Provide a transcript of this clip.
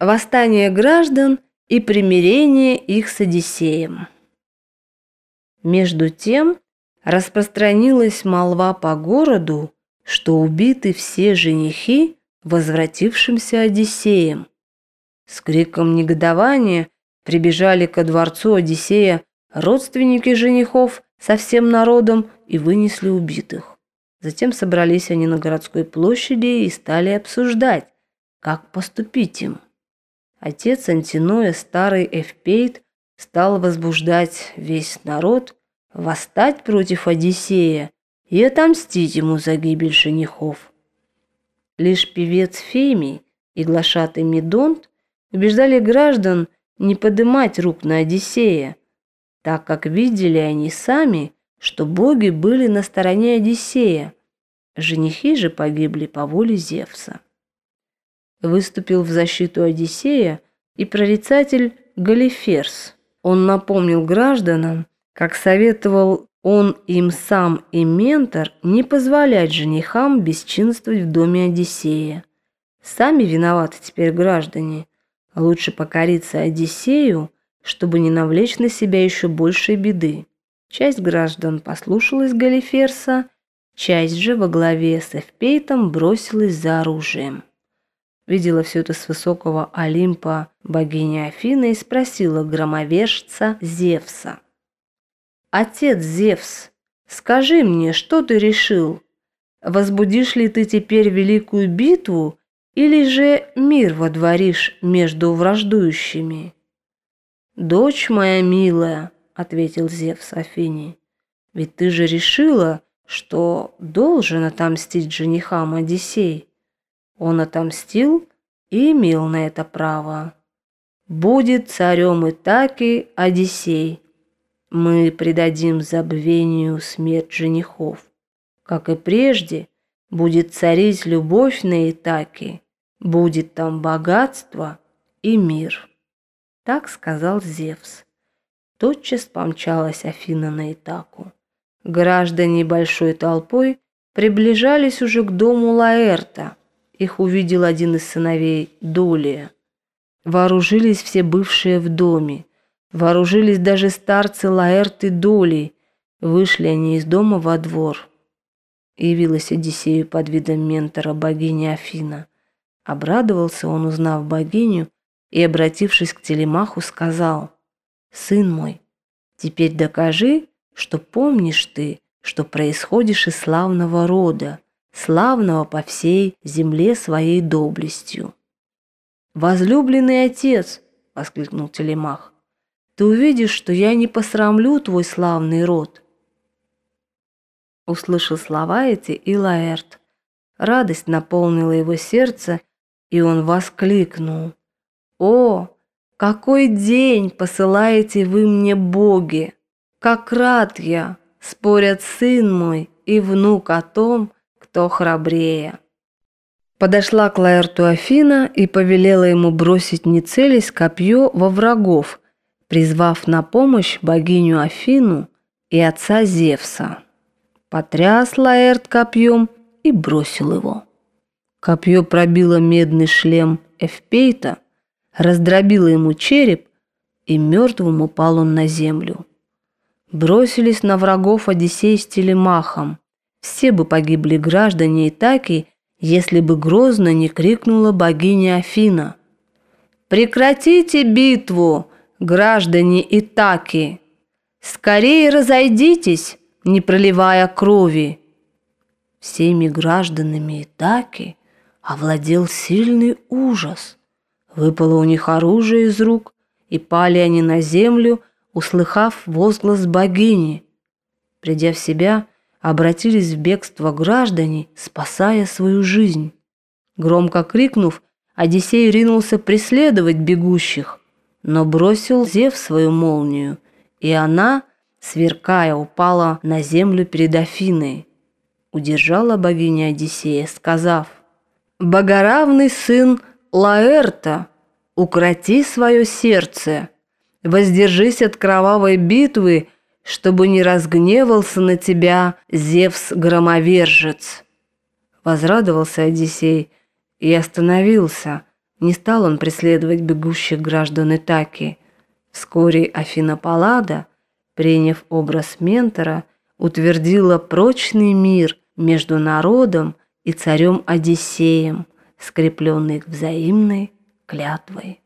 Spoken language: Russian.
восстание граждан и примирение их с Одиссеем. Между тем распространилась молва по городу, что убиты все женихи, возвратившимся Одиссеем. С криком негодования прибежали ко дворцу Одиссея родственники женихов со всем народом и вынесли убитых. Затем собрались они на городской площади и стали обсуждать, как поступить им. Отец Антиноя, старый Эвпейт, стал возбуждать весь народ, восстать против Одиссея и отомстить ему за гибель женихов. Лишь певец Фемий и глашатый Медонт убеждали граждан не подымать рук на Одиссея, так как видели они сами, что боги были на стороне Одиссея, женихи же погибли по воле Зевса выступил в защиту Одиссея и прорицатель Галиферс. Он напомнил гражданам, как советовал он им сам и ментор не позволять женихам бесчинствовать в доме Одиссея. Сами виноваты теперь граждане. Лучше покориться Одиссею, чтобы не навлечь на себя еще большей беды. Часть граждан послушалась Галиферса, часть же во главе с Эвпейтом бросилась за оружием видела все это с высокого Олимпа богиня Афина и спросила громовержца Зевса. «Отец Зевс, скажи мне, что ты решил? Возбудишь ли ты теперь великую битву или же мир водворишь между враждующими?» «Дочь моя милая», — ответил Зевс Афине, — «ведь ты же решила, что должен отомстить женихам Одиссей. Он отомстил и имел на это право. Будет царем Итаки Одиссей. Мы предадим забвению смерть женихов. Как и прежде, будет царить любовь на Итаке, будет там богатство и мир. Так сказал Зевс. Тотчас помчалась Афина на Итаку. Граждане большой толпой приближались уже к дому Лаэрта – их увидел один из сыновей Долия. Вооружились все бывшие в доме. Вооружились даже старцы Лаэрт и. Вышли они из дома во двор. Явилась Одиссею под видом ментора богини Афина. Обрадовался он, узнав богиню, и, обратившись к Телемаху, сказал, «Сын мой, теперь докажи, что помнишь ты, что происходишь из славного рода, славного по всей земле своей доблестью. «Возлюбленный отец!» — воскликнул Телемах. «Ты увидишь, что я не посрамлю твой славный род». Услышал слова эти и Лаэрт. Радость наполнила его сердце, и он воскликнул. «О, какой день посылаете вы мне, боги! Как рад я! Спорят сын мой и внук о том, кто храбрее. Подошла к Лаэрту Афина и повелела ему бросить не целясь копье во врагов, призвав на помощь богиню Афину и отца Зевса. Потряс Лаэрт копьем и бросил его. Копье пробило медный шлем Эвпейта, раздробило ему череп, и мертвым упал он на землю. Бросились на врагов Одиссей с Телемахом, все бы погибли граждане Итаки, если бы грозно не крикнула богиня Афина. «Прекратите битву, граждане Итаки! Скорее разойдитесь, не проливая крови!» Всеми гражданами Итаки овладел сильный ужас. Выпало у них оружие из рук, и пали они на землю, услыхав возглас богини. Придя в себя, обратились в бегство граждане, спасая свою жизнь. Громко крикнув, Одиссей ринулся преследовать бегущих, но бросил Зев свою молнию, и она, сверкая, упала на землю перед Афиной. Удержала богиня Одиссея, сказав, «Богоравный сын Лаэрта, укроти свое сердце, воздержись от кровавой битвы, чтобы не разгневался на тебя Зевс-громовержец». Возрадовался Одиссей и остановился, Не стал он преследовать бегущих граждан Итаки. Вскоре Афина Паллада, приняв образ ментора, утвердила прочный мир между народом и царем Одиссеем, скрепленный взаимной клятвой.